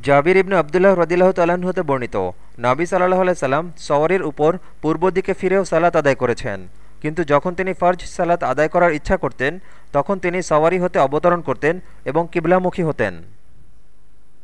জাবির ইবনু আবদুল্লাহ রদিল্লাহ তালাহ হতে বর্ণিত। নাবি সাল্লাহ সাল্লাম সওয়ারির উপর পূর্ব দিকে ফিরেও সালাত আদায় করেছেন। কিন্তু যখন তিনি ফর্জ সালাত আদায় করার ইচ্ছা করতেন, তখন তিনি সওয়ারি হতে অবতরণ করতেন এবং কিবলামুখী হতেন।